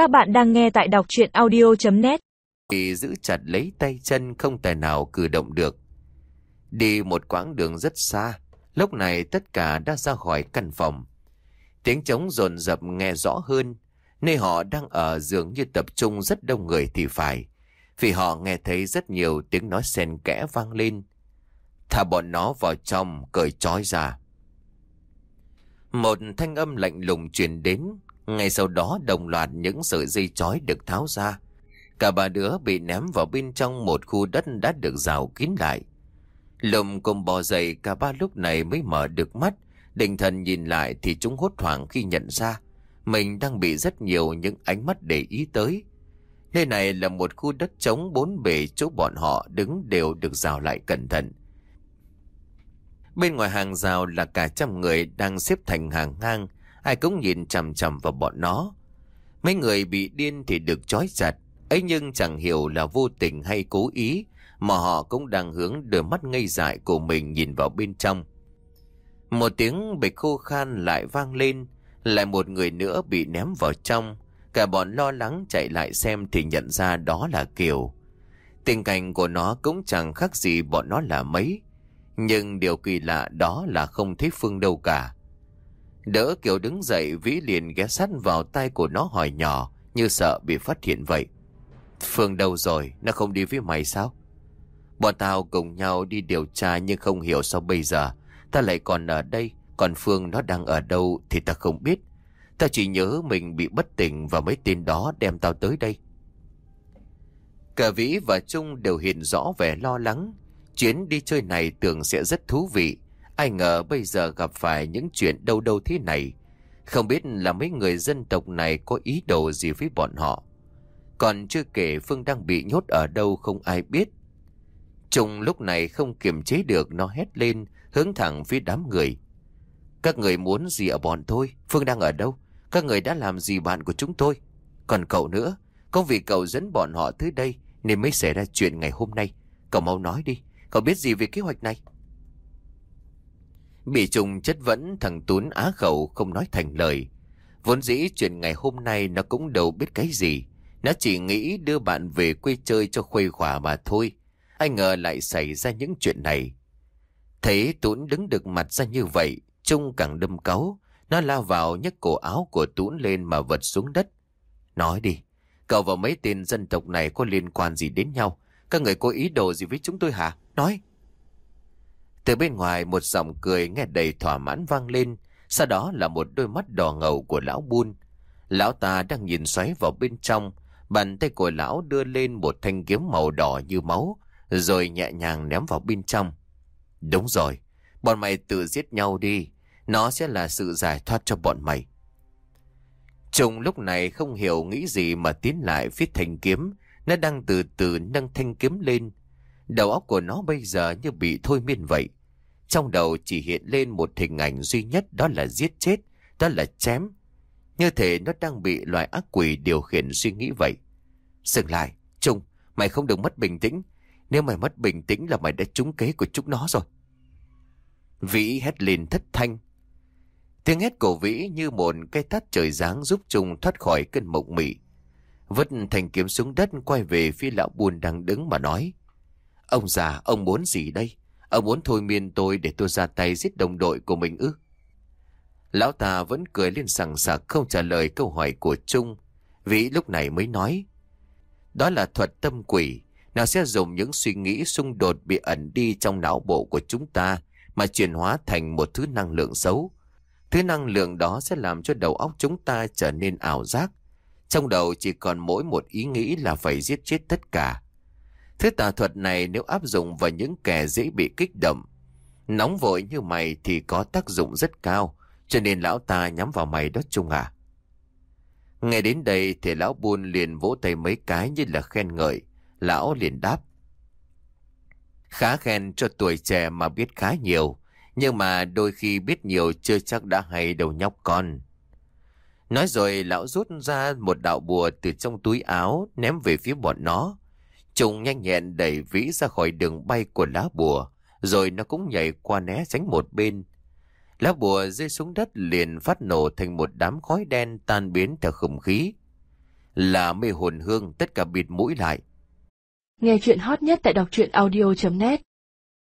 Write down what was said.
Các bạn đang nghe tại đọc chuyện audio.net Thì giữ chặt lấy tay chân không tài nào cử động được. Đi một quãng đường rất xa, lúc này tất cả đã ra khỏi căn phòng. Tiếng trống rồn rập nghe rõ hơn, nơi họ đang ở dường như tập trung rất đông người thì phải. Vì họ nghe thấy rất nhiều tiếng nói xen kẽ vang lên. Thả bọn nó vào trong, cởi trói ra. Một thanh âm lạnh lùng truyền đến, ngay sau đó đồng loạt những sợi dây chói được tháo ra. Cả ba đứa bị ném vào bên trong một khu đất đã được rào kín lại. Lùm cùng bò dậy cả ba lúc này mới mở được mắt. Định thần nhìn lại thì chúng hốt hoảng khi nhận ra mình đang bị rất nhiều những ánh mắt để ý tới. Nơi này là một khu đất trống bốn bề chỗ bọn họ đứng đều được rào lại cẩn thận. Bên ngoài hàng rào là cả trăm người đang xếp thành hàng ngang, ai cũng nhìn chằm chằm vào bọn nó. Mấy người bị điên thì được trói chặt, ấy nhưng chẳng hiểu là vô tình hay cố ý, mà họ cũng đang hướng đôi mắt ngây dại của mình nhìn vào bên trong. Một tiếng bịch khô khan lại vang lên, lại một người nữa bị ném vào trong. Cả bọn lo lắng chạy lại xem thì nhận ra đó là Kiều. Tình cảnh của nó cũng chẳng khác gì bọn nó là mấy. Nhưng điều kỳ lạ đó là không thấy Phương đâu cả. Đỡ Kiều đứng dậy Vĩ liền ghé sát vào tay của nó hỏi nhỏ như sợ bị phát hiện vậy. Phương đâu rồi? Nó không đi với mày sao? Bọn tao cùng nhau đi điều tra nhưng không hiểu sao bây giờ. Ta lại còn ở đây, còn Phương nó đang ở đâu thì ta không biết. Ta chỉ nhớ mình bị bất tỉnh và mấy tên đó đem tao tới đây. Cả Vĩ và Trung đều hiện rõ vẻ lo lắng. Chuyến đi chơi này tưởng sẽ rất thú vị. Ai ngờ bây giờ gặp phải những chuyện đâu đâu thế này. Không biết là mấy người dân tộc này có ý đồ gì với bọn họ. Còn chưa kể Phương đang bị nhốt ở đâu không ai biết. Trung lúc này không kiềm chế được nó hét lên hướng thẳng phía đám người. Các người muốn gì ở bọn tôi? Phương đang ở đâu? Các người đã làm gì bạn của chúng tôi? Còn cậu nữa, có vì cậu dẫn bọn họ tới đây nên mới xảy ra chuyện ngày hôm nay. Cậu mau nói đi, cậu biết gì về kế hoạch này? Bị trùng chất vẫn thằng Tún á khẩu không nói thành lời. Vốn dĩ chuyện ngày hôm nay nó cũng đâu biết cái gì. Nó chỉ nghĩ đưa bạn về quê chơi cho khuây khỏa mà thôi. Ai ngờ lại xảy ra những chuyện này. Thấy Tún đứng được mặt ra như vậy, Trung càng đâm cáu. Nó lao vào nhấc cổ áo của Tún lên mà vật xuống đất. Nói đi, cậu và mấy tên dân tộc này có liên quan gì đến nhau? Các người có ý đồ gì với chúng tôi hả? Nói! Từ bên ngoài một giọng cười nghe đầy thỏa mãn vang lên, sau đó là một đôi mắt đỏ ngầu của lão buôn. Lão ta đang nhìn xoáy vào bên trong, bàn tay của lão đưa lên một thanh kiếm màu đỏ như máu, rồi nhẹ nhàng ném vào bên trong. Đúng rồi, bọn mày tự giết nhau đi, nó sẽ là sự giải thoát cho bọn mày. Trùng lúc này không hiểu nghĩ gì mà tiến lại phía thanh kiếm, nó đang từ từ nâng thanh kiếm lên. Đầu óc của nó bây giờ như bị thôi miên vậy. Trong đầu chỉ hiện lên một hình ảnh duy nhất đó là giết chết, đó là chém. Như thể nó đang bị loài ác quỷ điều khiển suy nghĩ vậy. Dừng lại, Trung, mày không được mất bình tĩnh. Nếu mày mất bình tĩnh là mày đã trúng kế của chúng nó rồi. Vĩ hét lên thất thanh. Tiếng hét của Vĩ như một cây tát trời giáng giúp Trung thoát khỏi cơn mộng mị. Vứt thành kiếm xuống đất quay về phía lão buồn đang đứng mà nói. Ông già, ông muốn gì đây? Ông muốn thôi miên tôi để tôi ra tay giết đồng đội của mình ư? Lão ta vẫn cười lên sằng sặc không trả lời câu hỏi của Trung. Vĩ lúc này mới nói. Đó là thuật tâm quỷ. Nó sẽ dùng những suy nghĩ xung đột bị ẩn đi trong não bộ của chúng ta mà chuyển hóa thành một thứ năng lượng xấu. Thứ năng lượng đó sẽ làm cho đầu óc chúng ta trở nên ảo giác. Trong đầu chỉ còn mỗi một ý nghĩ là phải giết chết tất cả. Thứ tà thuật này nếu áp dụng vào những kẻ dễ bị kích động, nóng vội như mày thì có tác dụng rất cao, cho nên lão ta nhắm vào mày đó chung à. Nghe đến đây thì lão buôn liền vỗ tay mấy cái như là khen ngợi, lão liền đáp. Khá khen cho tuổi trẻ mà biết khá nhiều, nhưng mà đôi khi biết nhiều chưa chắc đã hay đầu nhóc con. Nói rồi lão rút ra một đạo bùa từ trong túi áo ném về phía bọn nó. Trùng nhanh nhẹn đẩy vĩ ra khỏi đường bay của lá bùa, rồi nó cũng nhảy qua né tránh một bên. Lá bùa rơi xuống đất liền phát nổ thành một đám khói đen tan biến theo không khí. là mê hồn hương tất cả bịt mũi lại. Nghe chuyện hot nhất tại đọc truyện audio.net